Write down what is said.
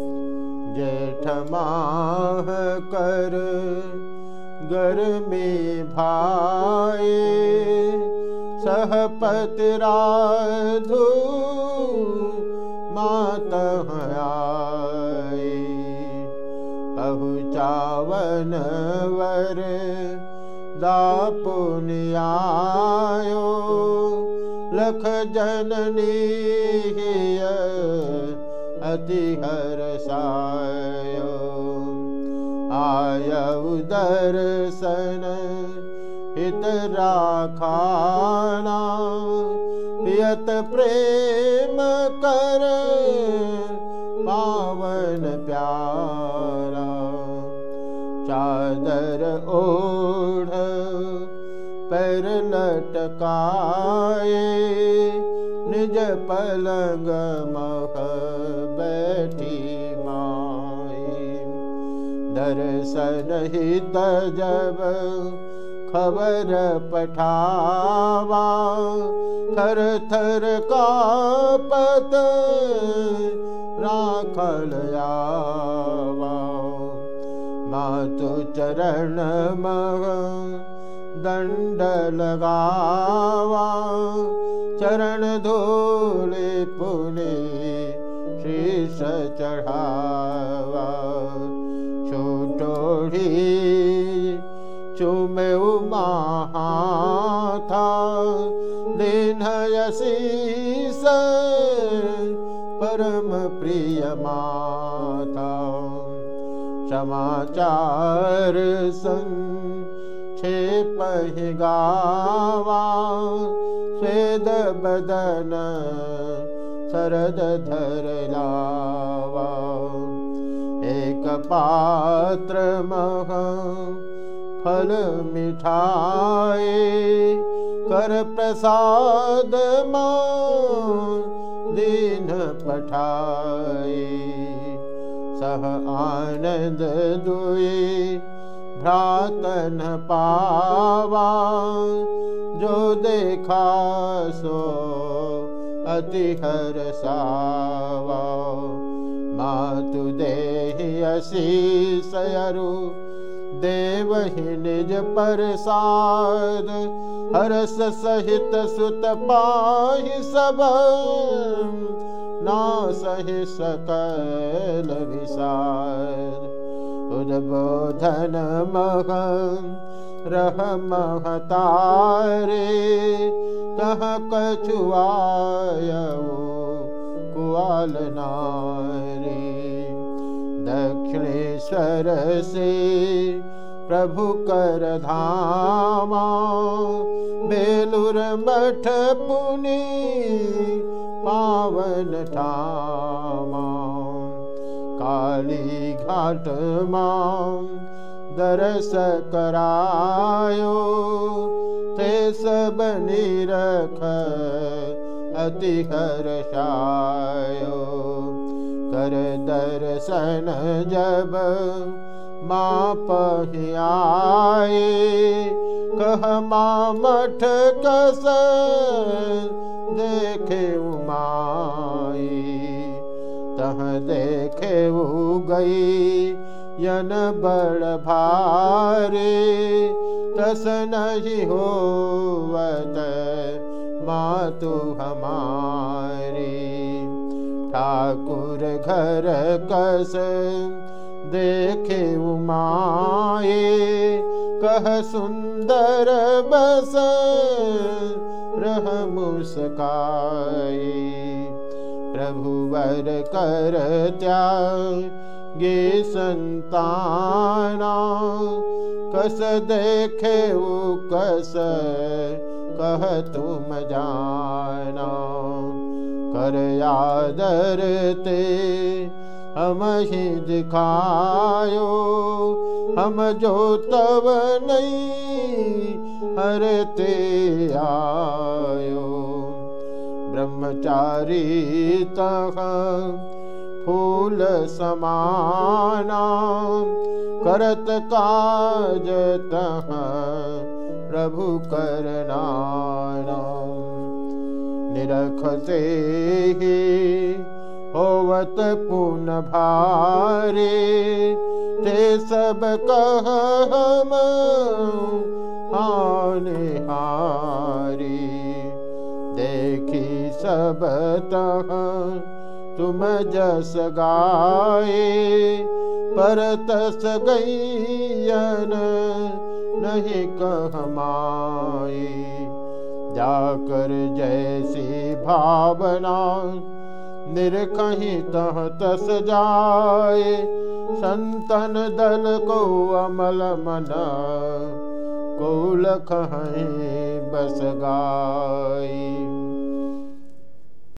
जेठ माह कर गर्मी भाए सहपति राधु मात आए। पहुँचावन वर दापुनियायो लख जननी हरसायो आय दर्शन हित राखाना पियत प्रेम कर पावन प्यारा। चादर ओढ़ पैर लटकाए निज पलंग मह जब खबर पठावा थर थर का पत राखल मातु चरण मह दंड लगावा चरण धोले छोटोड़ी चुमे परम प्रिय माता समाचार ही गावा। स्वेद बदन शरद धर लावा एक पात्र मह फल मिठाए, कर प्रसाद दीन पठाए। सह आनंद दुए भ्रातन पावा, जो देखा सो हर मातु देहि सयरु देवहि निज प्रसाद हरस सहित सुत पाहि सब। ना सहि सकल विसाद उद्बोधन मह रह महतारे तह कछुआयऊ कुआल नारे दक्षिणेश्वर से प्रभु कर धामा, बेलुर मठ पुनि पावन ठामा काली घाट माँ दरस करायो, ते सब निरख अति हर्षायो। कर दर्शन जब माँ पहियाए कह माँ मठ कस देखे उमाई तह देखे गई यन बड़ भारे तस नहीं होवत मातु हमारी। ठाकुर घर कस देखे उमाए कह सुंदर बस रह मुस्काए। प्रभु वर कर त्यागे संताना। कस देखे कस कह तुम जाना। कर आदर ते हम ही दिखायो। हम जो तब नहीं हर ते आयो। ब्रह्मचारी तह फूल समाना, करत काज तह प्रभु करना निरखते ही होवत पुन भारे, ते सब कह हम हानि हारी। देखी सब तह तुम जस गाए पर तस गैयन नहीं कह माए जाकर जैसी भावना निरखही तह तस जाए, संतन दल को अमल मन को लख बस गाई